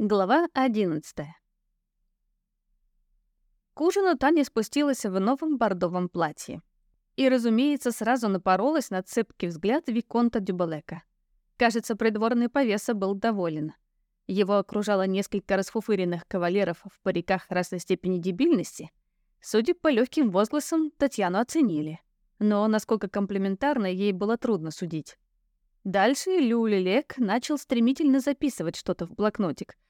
Глава 11 К ужину Таня спустилась в новом бордовом платье. И, разумеется, сразу напоролась на цепкий взгляд Виконта Дюбалека. Кажется, придворный повеса был доволен. Его окружало несколько расфуфыренных кавалеров в париках разной степени дебильности. Судя по легким возгласам, Татьяну оценили. Но насколько комплиментарно, ей было трудно судить. Дальше Люлилек начал стремительно записывать что-то в блокнотик —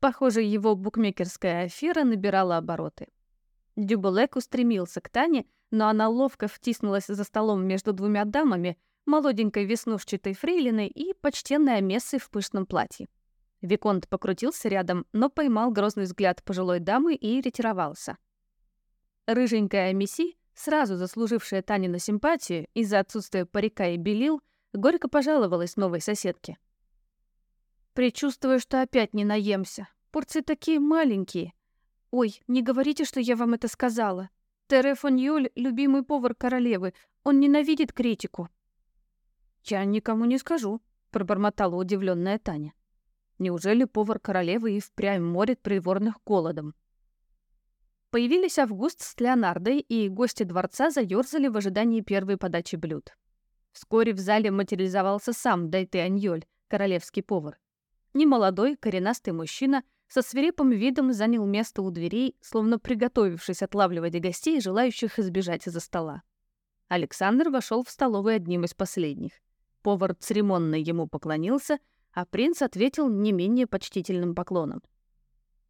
Похоже, его букмекерская афера набирала обороты. Дюбелек устремился к Тане, но она ловко втиснулась за столом между двумя дамами, молоденькой веснушчатой фрейлиной и почтенной омессой в пышном платье. Виконт покрутился рядом, но поймал грозный взгляд пожилой дамы и ретировался. Рыженькая Месси, сразу заслужившая Тане на симпатию из-за отсутствия парика и белил, горько пожаловалась новой соседке — Причувствую, что опять не наемся. Порции такие маленькие. Ой, не говорите, что я вам это сказала. Тере Фоньоль — любимый повар королевы. Он ненавидит критику. Я никому не скажу, — пробормотала удивленная Таня. Неужели повар королевы и впрямь морит приворных голодом? Появились Август с Леонардой, и гости дворца заёрзали в ожидании первой подачи блюд. Вскоре в зале материализовался сам Дайте Аньёль, королевский повар немолодой, коренастый мужчина со свирепым видом занял место у дверей, словно приготовившись отлавливать гостей, желающих избежать из-за стола. Александр вошел в столовую одним из последних. Повар церемонно ему поклонился, а принц ответил не менее почтительным поклоном.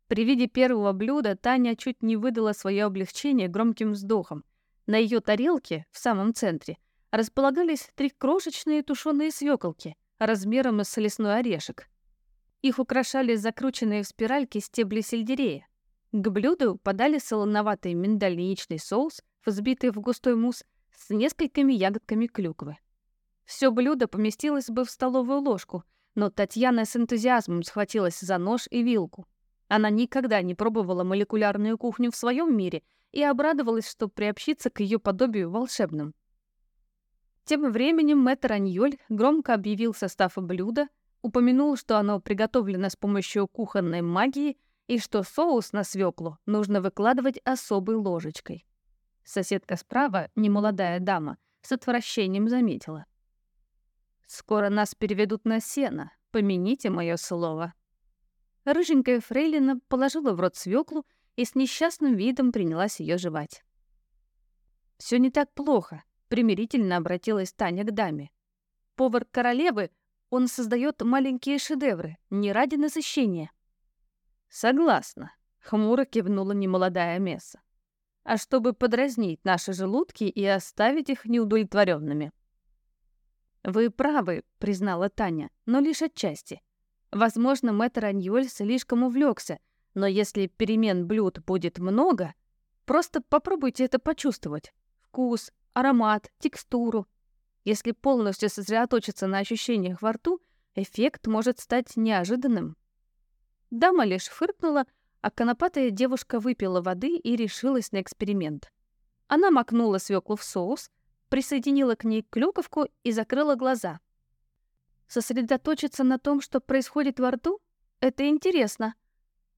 При виде первого блюда Таня чуть не выдала свое облегчение громким вздохом. На ее тарелке, в самом центре, располагались три крошечные тушеные свеколки размером с лесной орешек, их украшали закрученные в спиральки стебли сельдерея. К блюду подали солоноватый миндальничный соус, взбитый в густой мусс, с несколькими ягодками клюквы. Все блюдо поместилось бы в столовую ложку, но Татьяна с энтузиазмом схватилась за нож и вилку. Она никогда не пробовала молекулярную кухню в своем мире и обрадовалась, что приобщится к ее подобию волшебным. Тем временем мэтр Аньоль громко объявил состав блюда, упомянул, что оно приготовлено с помощью кухонной магии и что соус на свеклу нужно выкладывать особой ложечкой. Соседка справа, немолодая дама, с отвращением заметила. «Скоро нас переведут на сено, помяните моё слово». Рыженькая фрейлина положила в рот свеклу и с несчастным видом принялась её жевать. Все не так плохо», — примирительно обратилась Таня к даме. «Повар королевы он создает маленькие шедевры, не ради насыщения. Согласна, хмуро кивнула немолодая Месса. А чтобы подразнить наши желудки и оставить их неудовлетворенными. Вы правы, признала Таня, но лишь отчасти. Возможно, мэтр Аньоль слишком увлекся, но если перемен блюд будет много, просто попробуйте это почувствовать. Вкус, аромат, текстуру, Если полностью сосредоточиться на ощущениях во рту, эффект может стать неожиданным. Дама лишь фыркнула, а конопатая девушка выпила воды и решилась на эксперимент. Она макнула свеклу в соус, присоединила к ней клюковку и закрыла глаза. Сосредоточиться на том, что происходит во рту? Это интересно.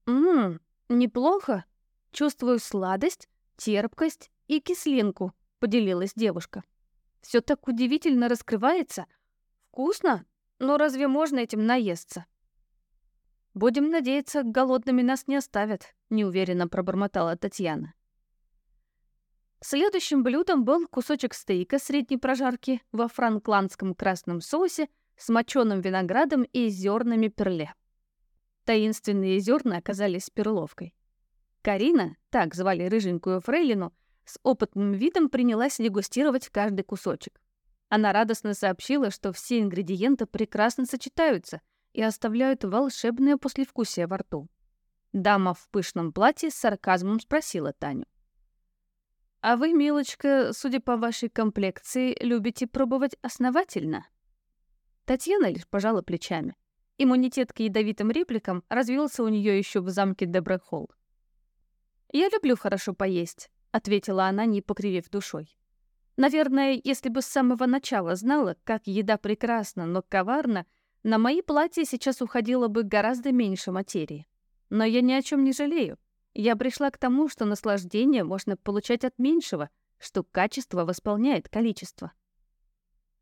Ммм, неплохо. Чувствую сладость, терпкость и кислинку, поделилась девушка. Все так удивительно раскрывается. Вкусно, но разве можно этим наесться? Будем надеяться, голодными нас не оставят, неуверенно пробормотала Татьяна. Следующим блюдом был кусочек стейка средней прожарки во франкландском красном соусе с моченым виноградом и зернами перле. Таинственные зерна оказались перловкой. Карина, так звали рыженькую фрейлину, с опытным видом принялась дегустировать каждый кусочек. Она радостно сообщила, что все ингредиенты прекрасно сочетаются и оставляют волшебное послевкусие во рту. Дама в пышном платье с сарказмом спросила Таню. «А вы, милочка, судя по вашей комплекции, любите пробовать основательно?» Татьяна лишь пожала плечами. Иммунитет к ядовитым репликам развился у нее еще в замке Доброхолл. «Я люблю хорошо поесть, ответила она, не покривив душой. Наверное, если бы с самого начала знала, как еда прекрасна, но коварна, на мои платья сейчас уходило бы гораздо меньше материи. Но я ни о чем не жалею. Я пришла к тому, что наслаждение можно получать от меньшего, что качество восполняет количество.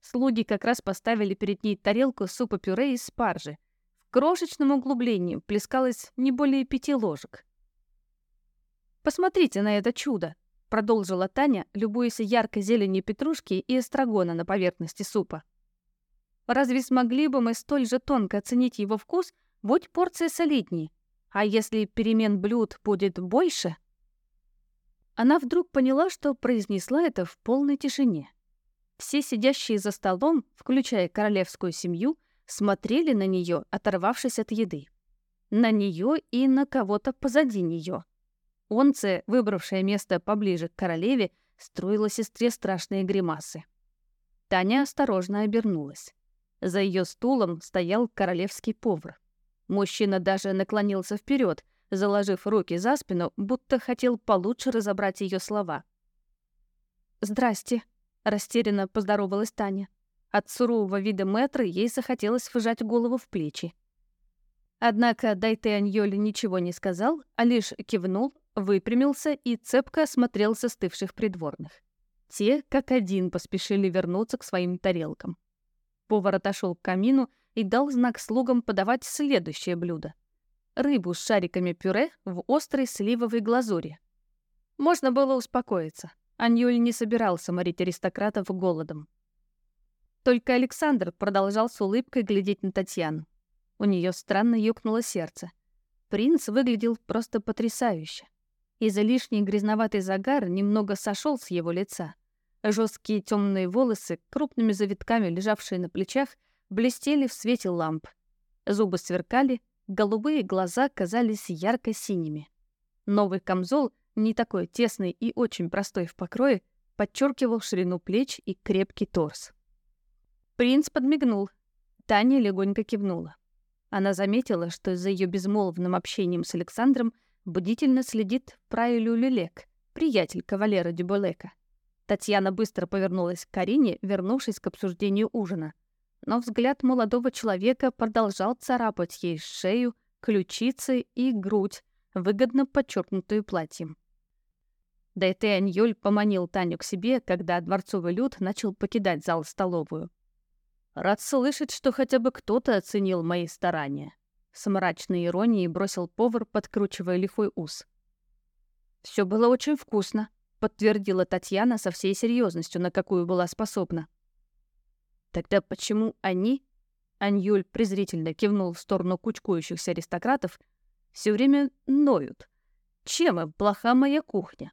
Слуги как раз поставили перед ней тарелку супа-пюре из спаржи. В крошечном углублении плескалось не более пяти ложек. «Посмотрите на это чудо!» — продолжила Таня, любуясь яркой зеленью петрушки и эстрагона на поверхности супа. «Разве смогли бы мы столь же тонко оценить его вкус, будь порция солиднее? А если перемен блюд будет больше?» Она вдруг поняла, что произнесла это в полной тишине. Все сидящие за столом, включая королевскую семью, смотрели на нее, оторвавшись от еды. На нее и на кого-то позади нее. Онце, выбравшая место поближе к королеве, строила сестре страшные гримасы. Таня осторожно обернулась. За ее стулом стоял королевский повар. Мужчина даже наклонился вперед, заложив руки за спину, будто хотел получше разобрать ее слова. «Здрасте», — растерянно поздоровалась Таня. От сурового вида Мэтра ей захотелось выжать голову в плечи. Однако Дайте Аньоли ничего не сказал, а лишь кивнул, выпрямился и цепко осмотрел застывших придворных. Те, как один, поспешили вернуться к своим тарелкам. Повар отошел к камину и дал знак слугам подавать следующее блюдо. Рыбу с шариками пюре в острой сливовой глазури. Можно было успокоиться. Аньюль не собирался морить аристократов голодом. Только Александр продолжал с улыбкой глядеть на Татьяну. У нее странно ёкнуло сердце. Принц выглядел просто потрясающе. Излишний грязноватый загар немного сошел с его лица. Жесткие темные волосы, крупными завитками лежавшие на плечах, блестели в свете ламп. Зубы сверкали, голубые глаза казались ярко-синими. Новый камзол, не такой тесный и очень простой в покрое, подчеркивал ширину плеч и крепкий торс. Принц подмигнул. Таня легонько кивнула. Она заметила, что за ее безмолвным общением с Александром – Бдительно следит, правилю ли приятель кавалера Дюболека. Татьяна быстро повернулась к Карине, вернувшись к обсуждению ужина. Но взгляд молодого человека продолжал царапать ей шею, ключицы и грудь, выгодно подчеркнутую платьем. Дайте Юль поманил Таню к себе, когда дворцовый люд начал покидать зал столовую. «Рад слышать, что хотя бы кто-то оценил мои старания». С мрачной иронией бросил повар, подкручивая лихой ус. Все было очень вкусно», — подтвердила Татьяна со всей серьезностью, на какую была способна. «Тогда почему они...» Аньюль презрительно кивнул в сторону кучкующихся аристократов. все время ноют. Чем им плоха моя кухня?»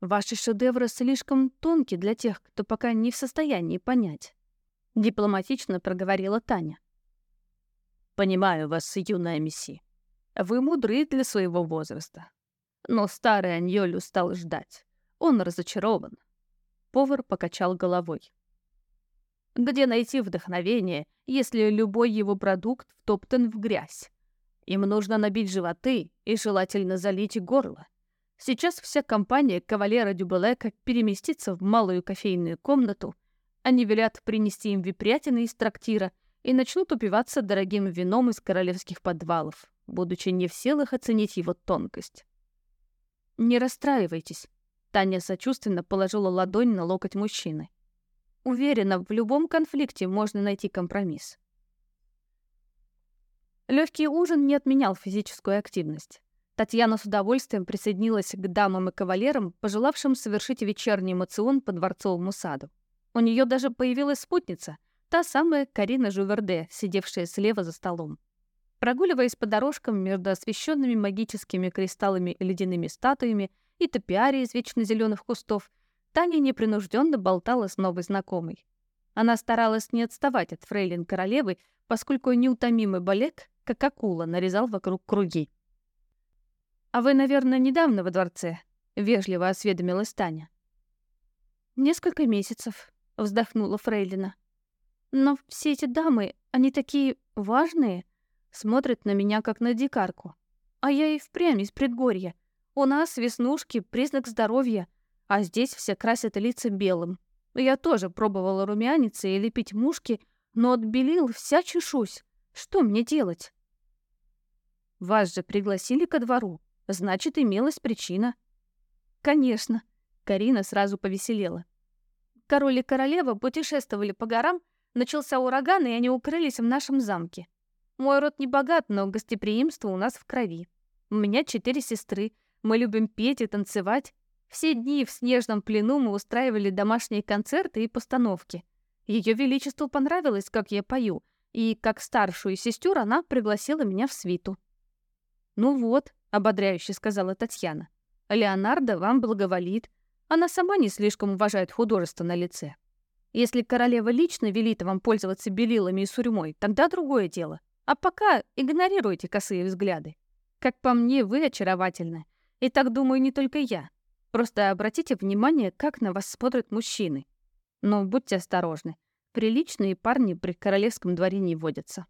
«Ваши шедевры слишком тонки для тех, кто пока не в состоянии понять», — дипломатично проговорила Таня. Понимаю вас, юная Месси. Вы мудры для своего возраста. Но старый Аньоль устал ждать. Он разочарован. Повар покачал головой. Где найти вдохновение, если любой его продукт втоптан в грязь? Им нужно набить животы и желательно залить горло. Сейчас вся компания кавалера Дюбелека переместится в малую кофейную комнату. Они велят принести им випрятины из трактира — и начнут упиваться дорогим вином из королевских подвалов, будучи не в силах оценить его тонкость. «Не расстраивайтесь», — Таня сочувственно положила ладонь на локоть мужчины. «Уверена, в любом конфликте можно найти компромисс». Легкий ужин не отменял физическую активность. Татьяна с удовольствием присоединилась к дамам и кавалерам, пожелавшим совершить вечерний эмоцион по дворцовому саду. У нее даже появилась спутница, Та самая Карина Жуверде, сидевшая слева за столом. Прогуливаясь по дорожкам между освещенными магическими кристаллами и ледяными статуями и топиари из вечно зеленых кустов, Таня непринужденно болтала с новой знакомой. Она старалась не отставать от фрейлин королевы, поскольку неутомимый балек, как акула, нарезал вокруг круги. «А вы, наверное, недавно во дворце?» — вежливо осведомилась Таня. «Несколько месяцев», — вздохнула фрейлина. Но все эти дамы, они такие важные, смотрят на меня, как на дикарку. А я и впрямь из предгорья. У нас веснушки — признак здоровья, а здесь все красят лица белым. Я тоже пробовала румяниться и лепить мушки, но отбелил вся чешусь. Что мне делать? Вас же пригласили ко двору, значит, имелась причина. Конечно. Карина сразу повеселела. Король и королева путешествовали по горам — Начался ураган, и они укрылись в нашем замке. Мой род не богат, но гостеприимство у нас в крови. У меня четыре сестры. Мы любим петь и танцевать. Все дни в снежном плену мы устраивали домашние концерты и постановки. Ее Величеству понравилось, как я пою, и как старшую сестер она пригласила меня в свиту. «Ну вот», — ободряюще сказала Татьяна, — «Леонардо вам благоволит. Она сама не слишком уважает художество на лице». Если королева лично велит вам пользоваться белилами и сурьмой, тогда другое дело. А пока игнорируйте косые взгляды. Как по мне, вы очаровательны. И так думаю не только я. Просто обратите внимание, как на вас смотрят мужчины. Но будьте осторожны. Приличные парни при королевском дворе не водятся.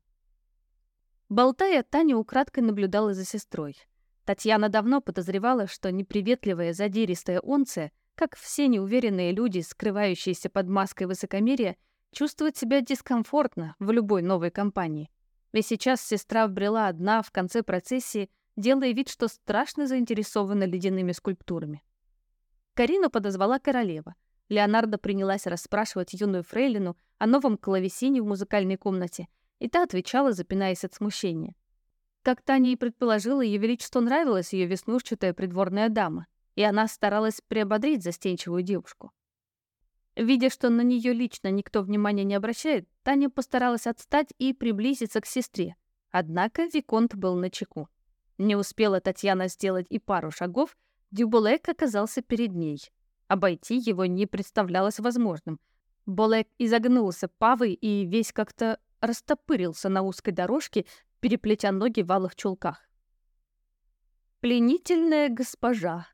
Болтая, Таня украдкой наблюдала за сестрой. Татьяна давно подозревала, что неприветливая задиристая онция — как все неуверенные люди, скрывающиеся под маской высокомерия, чувствуют себя дискомфортно в любой новой компании. Ведь сейчас сестра вбрела одна в конце процессии, делая вид, что страшно заинтересована ледяными скульптурами. Карину подозвала королева. Леонардо принялась расспрашивать юную фрейлину о новом клавесине в музыкальной комнате, и та отвечала, запинаясь от смущения. Как Таня и предположила, ее величество нравилась ее веснушчатая придворная дама — и она старалась приободрить застенчивую девушку. Видя, что на нее лично никто внимания не обращает, Таня постаралась отстать и приблизиться к сестре. Однако Виконт был на чеку. Не успела Татьяна сделать и пару шагов, Дюбулек оказался перед ней. Обойти его не представлялось возможным. Болек изогнулся павой и весь как-то растопырился на узкой дорожке, переплетя ноги в алых чулках. «Пленительная госпожа»,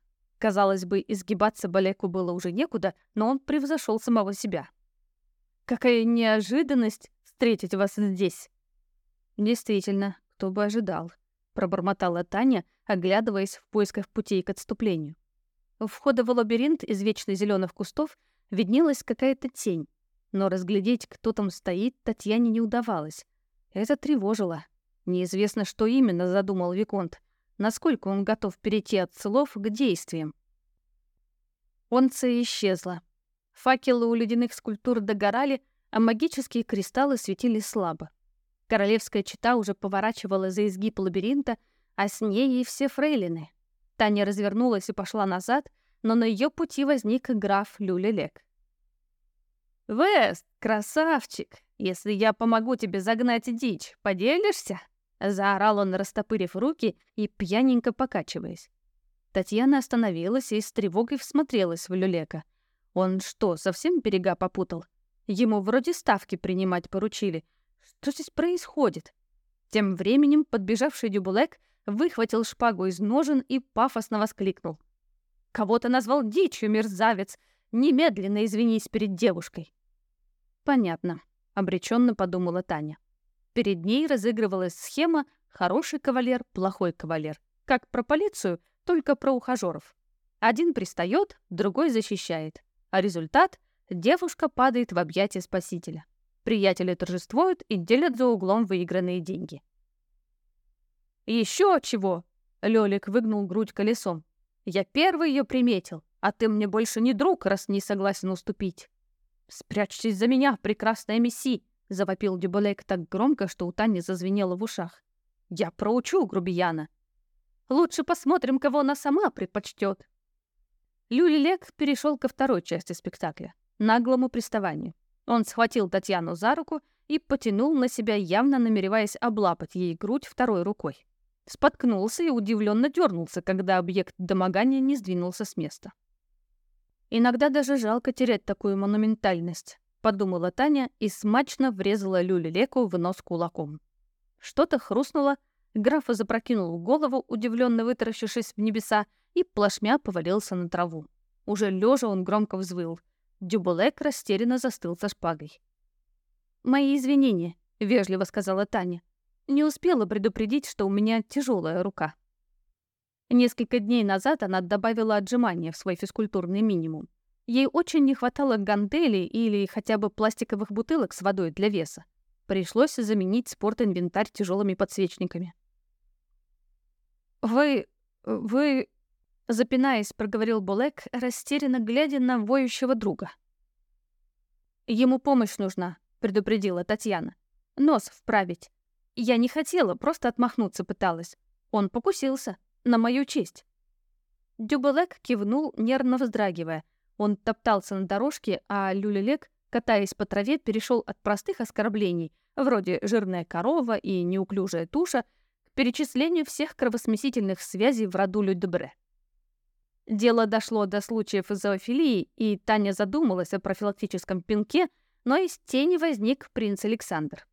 Казалось бы, изгибаться Балеку было уже некуда, но он превзошел самого себя. «Какая неожиданность встретить вас здесь!» «Действительно, кто бы ожидал», — пробормотала Таня, оглядываясь в поисках путей к отступлению. У входа в лабиринт из вечно зеленых кустов виднелась какая-то тень, но разглядеть, кто там стоит, Татьяне не удавалось. Это тревожило. Неизвестно, что именно задумал Виконт — насколько он готов перейти от слов к действиям. Онция исчезла. Факелы у ледяных скульптур догорали, а магические кристаллы светили слабо. Королевская чита уже поворачивала за изгиб лабиринта, а с ней и все фрейлины. Таня развернулась и пошла назад, но на ее пути возник граф Люлелек. «Вест, красавчик! Если я помогу тебе загнать дичь, поделишься?» Заорал он, растопырив руки и пьяненько покачиваясь. Татьяна остановилась и с тревогой всмотрелась в люлека. Он что, совсем берега попутал? Ему вроде ставки принимать поручили. Что здесь происходит? Тем временем подбежавший Дюбулек выхватил шпагу из ножен и пафосно воскликнул. «Кого-то назвал дичью, мерзавец! Немедленно извинись перед девушкой!» «Понятно», — обреченно подумала Таня. Перед ней разыгрывалась схема «хороший кавалер, плохой кавалер», как про полицию, только про ухажеров. Один пристает, другой защищает. А результат — девушка падает в объятия спасителя. Приятели торжествуют и делят за углом выигранные деньги. «Еще чего!» — Лёлик выгнул грудь колесом. «Я первый ее приметил, а ты мне больше не друг, раз не согласен уступить. Спрячьтесь за меня, прекрасная месси!» Завопил Дюболек так громко, что у Тани зазвенело в ушах. «Я проучу грубияна!» «Лучше посмотрим, кого она сама предпочтет!» Люлилек перешел ко второй части спектакля — наглому приставанию. Он схватил Татьяну за руку и потянул на себя, явно намереваясь облапать ей грудь второй рукой. Споткнулся и удивленно дернулся, когда объект домогания не сдвинулся с места. Иногда даже жалко терять такую монументальность подумала Таня и смачно врезала Люле Леку в нос кулаком. Что-то хрустнуло, графа запрокинул голову, удивленно вытаращившись в небеса, и плашмя повалился на траву. Уже лежа он громко взвыл. Дюболек растерянно застыл со шпагой. «Мои извинения», — вежливо сказала Таня. «Не успела предупредить, что у меня тяжелая рука». Несколько дней назад она добавила отжимания в свой физкультурный минимум. Ей очень не хватало гантелей или хотя бы пластиковых бутылок с водой для веса. Пришлось заменить спортинвентарь тяжелыми подсвечниками. «Вы... вы...» — запинаясь, проговорил Болек, растерянно глядя на воющего друга. «Ему помощь нужна», — предупредила Татьяна. «Нос вправить. Я не хотела, просто отмахнуться пыталась. Он покусился. На мою честь». Дюбелек кивнул, нервно вздрагивая — он топтался на дорожке, а люлелек, катаясь по траве, перешел от простых оскорблений, вроде «жирная корова» и «неуклюжая туша», к перечислению всех кровосмесительных связей в роду Людебре. Дело дошло до случаев зоофилии, и Таня задумалась о профилактическом пинке, но из тени возник принц Александр.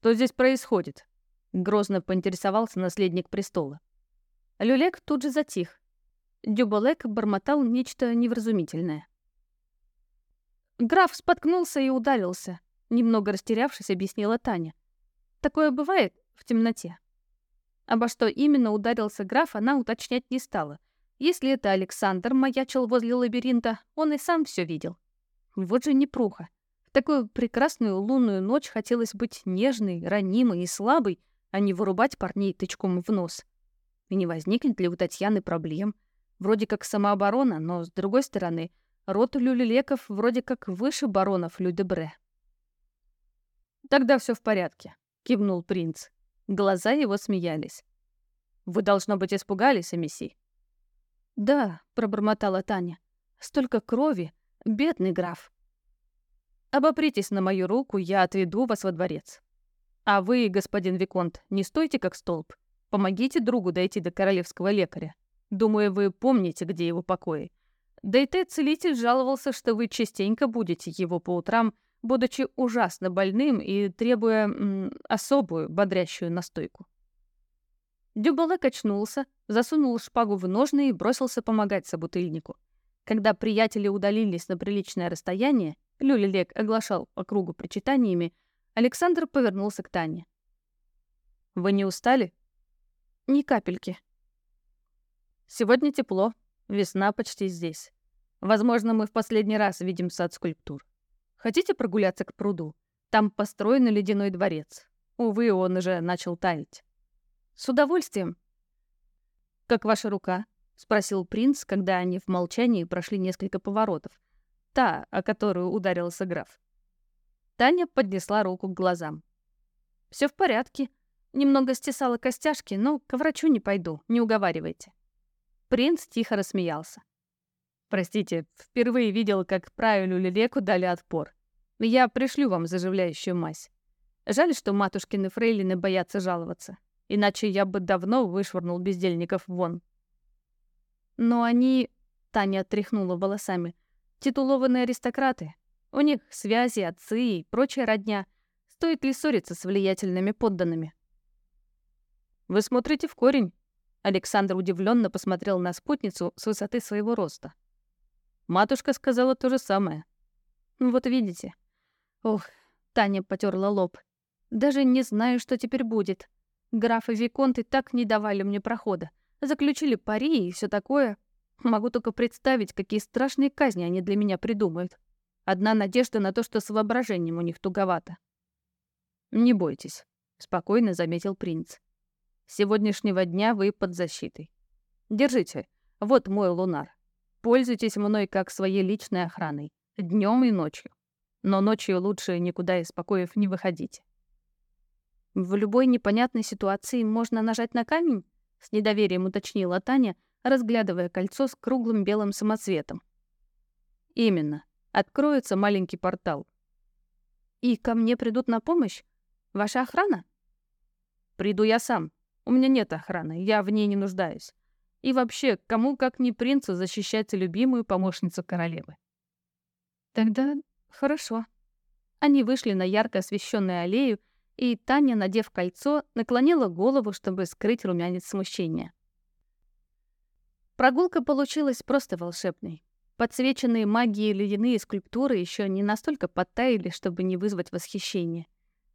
«Что здесь происходит?» — грозно поинтересовался наследник престола. Люлек тут же затих, Дюбалек бормотал нечто невразумительное. Граф споткнулся и ударился, немного растерявшись, объяснила Таня. Такое бывает в темноте. Обо что именно ударился граф, она уточнять не стала. Если это Александр маячил возле лабиринта, он и сам все видел. Вот же непруха. В такую прекрасную лунную ночь хотелось быть нежной, ранимой и слабой, а не вырубать парней тычком в нос. И не возникнет ли у Татьяны проблем — вроде как сама но, с другой стороны, роту люлелеков вроде как выше баронов Людебре. «Тогда все в порядке», — кивнул принц. Глаза его смеялись. «Вы, должно быть, испугались, Амиси?» «Да», — пробормотала Таня. «Столько крови! Бедный граф!» «Обопритесь на мою руку, я отведу вас во дворец. А вы, господин Виконт, не стойте как столб. Помогите другу дойти до королевского лекаря. Думаю, вы помните, где его покои. Да и Т-целитель жаловался, что вы частенько будете его по утрам, будучи ужасно больным и требуя особую бодрящую настойку. Дюбале очнулся, засунул шпагу в ножны и бросился помогать собутыльнику. Когда приятели удалились на приличное расстояние, Люлилек оглашал по кругу причитаниями, Александр повернулся к Тане. «Вы не устали?» «Ни капельки», Сегодня тепло, весна почти здесь. Возможно, мы в последний раз видим сад скульптур. Хотите прогуляться к пруду? Там построен ледяной дворец. Увы, он уже начал таять. С удовольствием. Как ваша рука? спросил принц, когда они в молчании прошли несколько поворотов. Та, о которую ударился граф. Таня поднесла руку к глазам. Все в порядке. Немного стесала костяшки, но к врачу не пойду, не уговаривайте. Принц тихо рассмеялся. «Простите, впервые видел, как правилю Лилеку дали отпор. Я пришлю вам заживляющую мазь. Жаль, что матушкины фрейлины боятся жаловаться. Иначе я бы давно вышвырнул бездельников вон». «Но они...» — Таня тряхнула волосами. «Титулованные аристократы. У них связи, отцы и прочая родня. Стоит ли ссориться с влиятельными подданными?» «Вы смотрите в корень», Александр удивленно посмотрел на спутницу с высоты своего роста. Матушка сказала то же самое. Ну, «Вот видите». «Ох», — Таня потерла лоб. «Даже не знаю, что теперь будет. Граф и виконты так не давали мне прохода. Заключили пари и все такое. Могу только представить, какие страшные казни они для меня придумают. Одна надежда на то, что с воображением у них туговато». «Не бойтесь», — спокойно заметил принц сегодняшнего дня вы под защитой. Держите. Вот мой лунар. Пользуйтесь мной как своей личной охраной. Днем и ночью. Но ночью лучше никуда из покоев не выходите. В любой непонятной ситуации можно нажать на камень? С недоверием уточнила Таня, разглядывая кольцо с круглым белым самоцветом. Именно. Откроется маленький портал. И ко мне придут на помощь? Ваша охрана? Приду я сам, у меня нет охраны, я в ней не нуждаюсь. И вообще, кому как не принцу защищать любимую помощницу королевы? Тогда хорошо. Они вышли на ярко освещенную аллею, и Таня, надев кольцо, наклонила голову, чтобы скрыть румянец смущения. Прогулка получилась просто волшебной. Подсвеченные магией ледяные скульптуры еще не настолько подтаяли, чтобы не вызвать восхищение.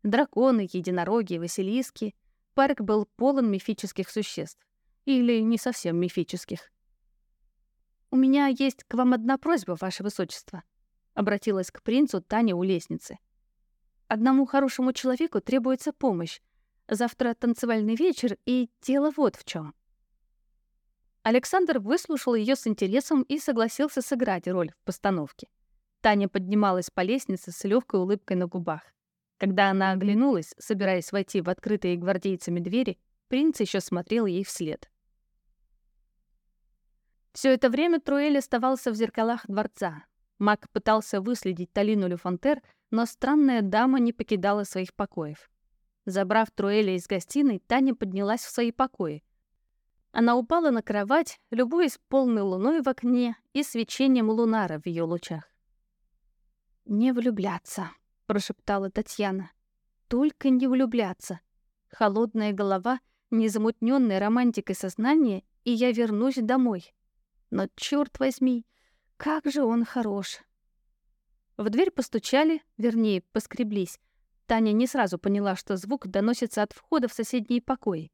Драконы, единороги, василиски — парк был полон мифических существ. Или не совсем мифических. «У меня есть к вам одна просьба, ваше высочество», — обратилась к принцу Таня у лестницы. «Одному хорошему человеку требуется помощь. Завтра танцевальный вечер, и дело вот в чем. Александр выслушал ее с интересом и согласился сыграть роль в постановке. Таня поднималась по лестнице с легкой улыбкой на губах. Когда она оглянулась, собираясь войти в открытые гвардейцами двери, принц еще смотрел ей вслед. Все это время Труэль оставался в зеркалах дворца. Маг пытался выследить Талину Люфонтер, но странная дама не покидала своих покоев. Забрав Труэля из гостиной, Таня поднялась в свои покои. Она упала на кровать, любуясь полной луной в окне и свечением лунара в ее лучах. «Не влюбляться», прошептала Татьяна. Только не влюбляться. Холодная голова, незамутнённая романтикой сознание, и я вернусь домой. Но черт возьми, как же он хорош. В дверь постучали, вернее, поскреблись. Таня не сразу поняла, что звук доносится от входа в соседний покой.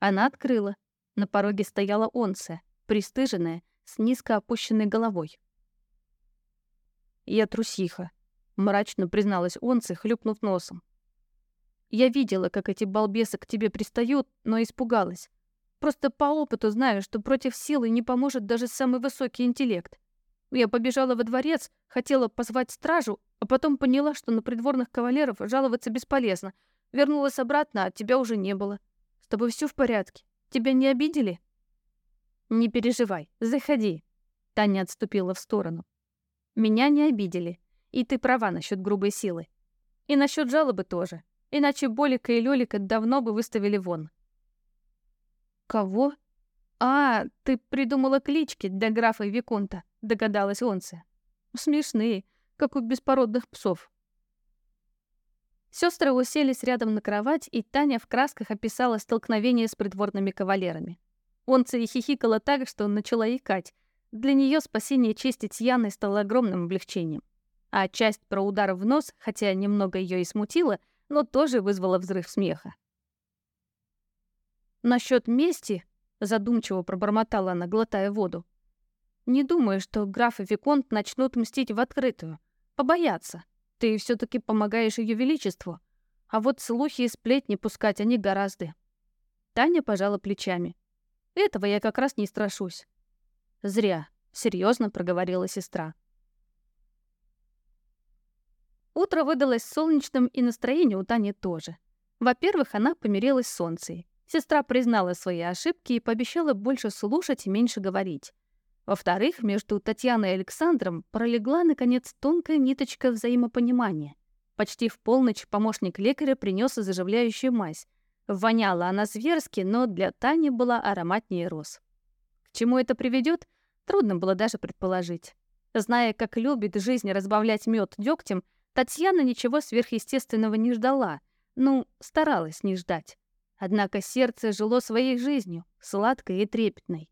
Она открыла. На пороге стояла Онсе, пристыженная, с низко опущенной головой. «Я трусиха», мрачно призналась Онцы, хлюпнув носом. Я видела, как эти балбесы к тебе пристают, но испугалась. Просто по опыту знаю, что против силы не поможет даже самый высокий интеллект. Я побежала во дворец, хотела позвать стражу, а потом поняла, что на придворных кавалеров жаловаться бесполезно. Вернулась обратно, а тебя уже не было. С тобой все в порядке? Тебя не обидели? Не переживай, заходи. Таня отступила в сторону. Меня не обидели. И ты права насчет грубой силы. И насчет жалобы тоже. Иначе Болика и Лёлика давно бы выставили вон. Кого? А, ты придумала клички для графа и Виконта, догадалась Онце. Смешные, как у беспородных псов. Сестры уселись рядом на кровать, и Таня в красках описала столкновение с придворными кавалерами. Онца хихикала так, что начала икать. Для нее спасение чести Тьяны стало огромным облегчением а часть про удар в нос, хотя немного ее и смутила, но тоже вызвала взрыв смеха. «Насчет мести», — задумчиво пробормотала она, глотая воду, — «не думаю, что граф и Виконт начнут мстить в открытую. Побоятся. Ты все таки помогаешь ее величеству. А вот слухи и сплетни пускать они гораздо». Таня пожала плечами. «Этого я как раз не страшусь». «Зря», — серьезно проговорила сестра. Утро выдалось солнечным и настроение у Тани тоже. Во-первых, она помирилась с солнцей. Сестра признала свои ошибки и пообещала больше слушать и меньше говорить. Во-вторых, между Татьяной и Александром пролегла, наконец, тонкая ниточка взаимопонимания. Почти в полночь помощник лекаря принес заживляющую мазь. Воняла она зверски, но для Тани была ароматнее роз. К чему это приведет, трудно было даже предположить. Зная, как любит жизнь разбавлять мед дегтем, Татьяна ничего сверхъестественного не ждала, ну, старалась не ждать. Однако сердце жило своей жизнью, сладкой и трепетной.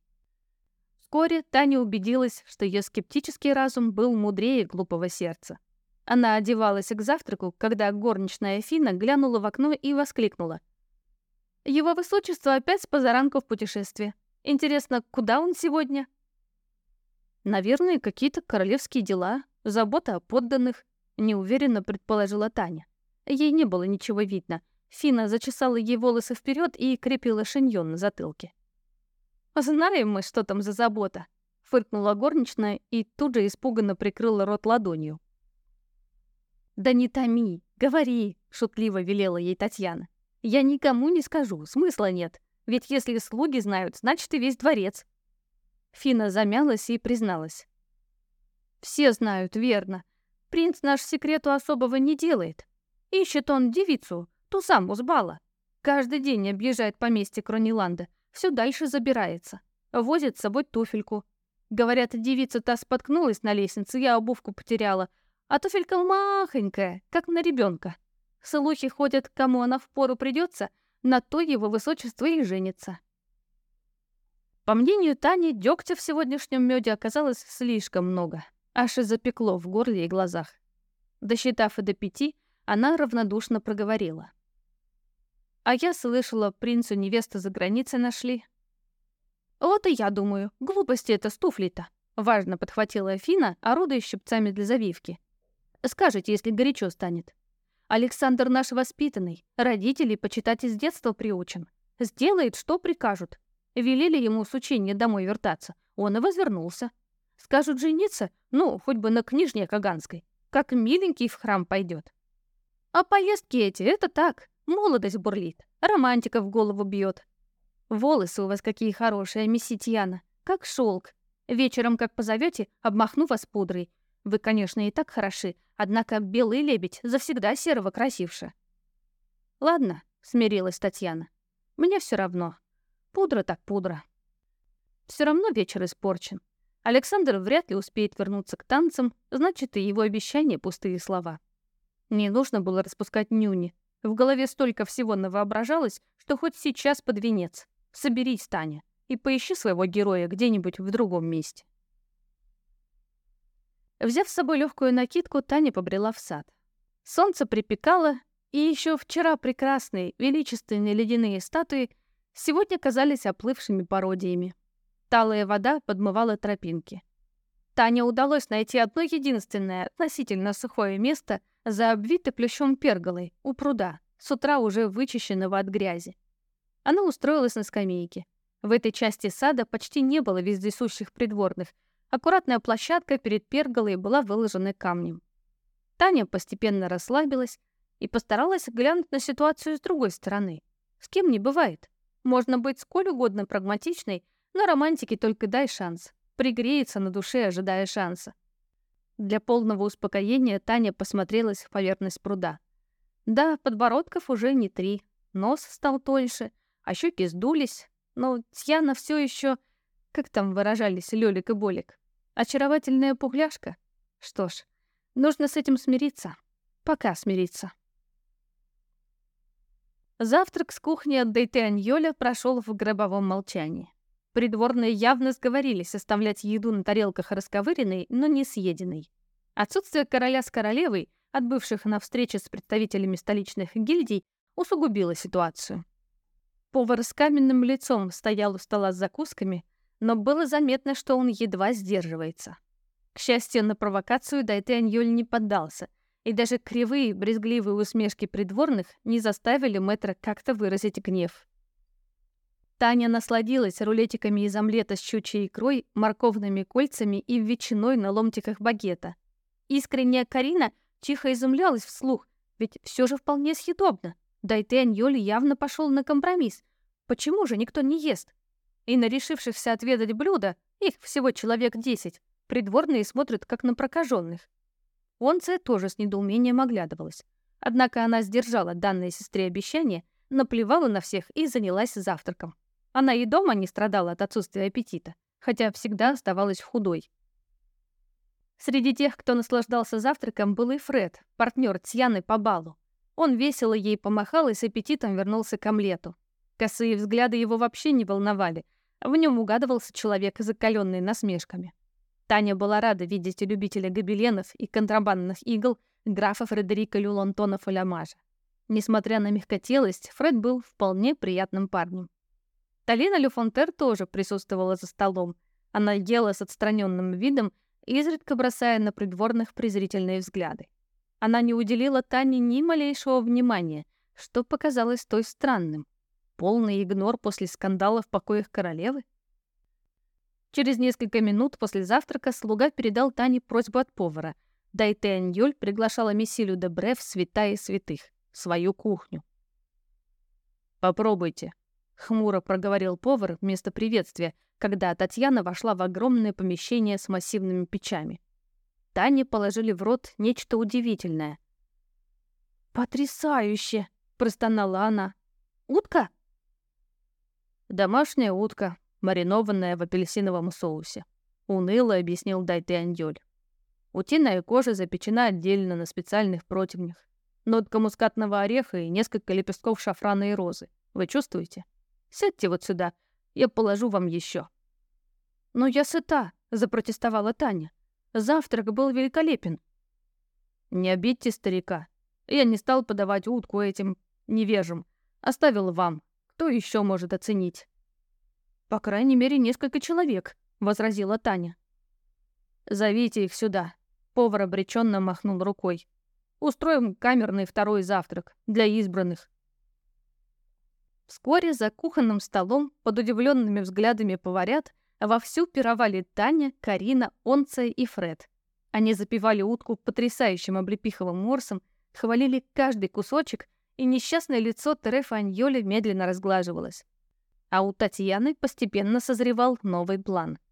Вскоре Таня убедилась, что ее скептический разум был мудрее глупого сердца. Она одевалась к завтраку, когда горничная Фина глянула в окно и воскликнула. «Его высочество опять с позаранку в путешествии. Интересно, куда он сегодня?» «Наверное, какие-то королевские дела, забота о подданных», неуверенно предположила Таня. Ей не было ничего видно. Фина зачесала ей волосы вперед и крепила шиньон на затылке. Знаем мы, что там за забота?» — фыркнула горничная и тут же испуганно прикрыла рот ладонью. «Да не томи, говори!» — шутливо велела ей Татьяна. «Я никому не скажу, смысла нет. Ведь если слуги знают, значит и весь дворец». Фина замялась и призналась. «Все знают, верно. Принц наш секрету особого не делает. Ищет он девицу, ту саму с бала. Каждый день объезжает поместье Крониланда, все дальше забирается. Возит с собой туфельку. Говорят, девица та споткнулась на лестнице, я обувку потеряла. А туфелька махонькая, как на ребенка. Слухи ходят, кому она впору придется, на то его высочество и женится. По мнению Тани, дегтя в сегодняшнем меде оказалось слишком много. Аж и запекло в горле и глазах. Досчитав и до пяти, она равнодушно проговорила. «А я слышала, принцу невесту за границей нашли». «Вот и я думаю, глупости это с туфлей-то», — важно подхватила Афина, орудуя щипцами для завивки. Скажите, если горячо станет. Александр наш воспитанный, родителей почитать из детства приучен. Сделает, что прикажут. Велели ему с учения домой вертаться, он и возвернулся. Скажут жениться? Ну, хоть бы на книжне Каганской. Как миленький в храм пойдет. А поездки эти — это так. Молодость бурлит. Романтика в голову бьет. Волосы у вас какие хорошие, мисс Ситьяна. Как шелк. Вечером, как позовете, обмахну вас пудрой. Вы, конечно, и так хороши, однако белый лебедь завсегда серого красивше. Ладно, смирилась Татьяна. Мне все равно. Пудра так пудра. Все равно вечер испорчен. Александр вряд ли успеет вернуться к танцам, значит, и его обещание — пустые слова. Не нужно было распускать нюни. В голове столько всего навоображалось, что хоть сейчас под венец. Соберись, Таня, и поищи своего героя где-нибудь в другом месте. Взяв с собой легкую накидку, Таня побрела в сад. Солнце припекало, и еще вчера прекрасные, величественные ледяные статуи сегодня казались оплывшими пародиями талая вода подмывала тропинки. Тане удалось найти одно единственное относительно сухое место за обвитой плющом перголой у пруда, с утра уже вычищенного от грязи. Она устроилась на скамейке. В этой части сада почти не было вездесущих придворных. Аккуратная площадка перед перголой была выложена камнем. Таня постепенно расслабилась и постаралась глянуть на ситуацию с другой стороны. С кем не бывает. Можно быть сколь угодно прагматичной, но романтики только дай шанс. Пригреется на душе, ожидая шанса. Для полного успокоения Таня посмотрелась в поверхность пруда. Да, подбородков уже не три, нос стал тоньше, а щеки сдулись, но Тьяна все еще, как там выражались Лёлик и Болик, очаровательная пугляшка. Что ж, нужно с этим смириться. Пока смириться. Завтрак с кухни от Дейтеаньоля прошел в гробовом молчании. Придворные явно сговорились оставлять еду на тарелках расковыренной, но не съеденной. Отсутствие короля с королевой, отбывших на встрече с представителями столичных гильдий, усугубило ситуацию. Повар с каменным лицом стоял у стола с закусками, но было заметно, что он едва сдерживается. К счастью, на провокацию Дайте не поддался, и даже кривые, брезгливые усмешки придворных не заставили мэтра как-то выразить гнев. Таня насладилась рулетиками из омлета с щучьей икрой, морковными кольцами и ветчиной на ломтиках багета. Искренняя Карина тихо изумлялась вслух, ведь все же вполне съедобно. Да и ты, явно пошел на компромисс. Почему же никто не ест? И на решившихся отведать блюда, их всего человек десять, придворные смотрят как на прокаженных. Онция тоже с недоумением оглядывалась. Однако она сдержала данное сестре обещание, наплевала на всех и занялась завтраком. Она и дома не страдала от отсутствия аппетита, хотя всегда оставалась худой. Среди тех, кто наслаждался завтраком, был и Фред, партнер Тьяны по балу. Он весело ей помахал и с аппетитом вернулся к омлету. Косые взгляды его вообще не волновали. А в нем угадывался человек, закаленный насмешками. Таня была рада видеть любителя гобеленов и контрабандных игл графа Фредерика Люлонтона Фолямажа. Несмотря на мягкотелость, Фред был вполне приятным парнем. Талина Люфонтер тоже присутствовала за столом. Она ела с отстраненным видом, изредка бросая на придворных презрительные взгляды. Она не уделила Тане ни малейшего внимания, что показалось той странным. Полный игнор после скандала в покоях королевы? Через несколько минут после завтрака слуга передал Тане просьбу от повара. Дайте Юль приглашала мессилю Дебре в святая святых, в свою кухню. «Попробуйте», хмуро проговорил повар вместо приветствия, когда Татьяна вошла в огромное помещение с массивными печами. Тане положили в рот нечто удивительное. «Потрясающе!» — простонала она. «Утка?» «Домашняя утка, маринованная в апельсиновом соусе», — уныло объяснил Дайте Андёль. Утиная кожа запечена отдельно на специальных противнях. Нотка мускатного ореха и несколько лепестков шафрана и розы. Вы чувствуете? Сядьте вот сюда, я положу вам еще. «Но я сыта», — запротестовала Таня. «Завтрак был великолепен». «Не обидьте старика. Я не стал подавать утку этим невежим. Оставил вам. Кто еще может оценить?» «По крайней мере, несколько человек», — возразила Таня. «Зовите их сюда», — повар обреченно махнул рукой. «Устроим камерный второй завтрак для избранных. Вскоре за кухонным столом, под удивленными взглядами поварят, вовсю пировали Таня, Карина, Онция и Фред. Они запивали утку потрясающим облепиховым морсом, хвалили каждый кусочек, и несчастное лицо Терефа Аньоли медленно разглаживалось. А у Татьяны постепенно созревал новый план —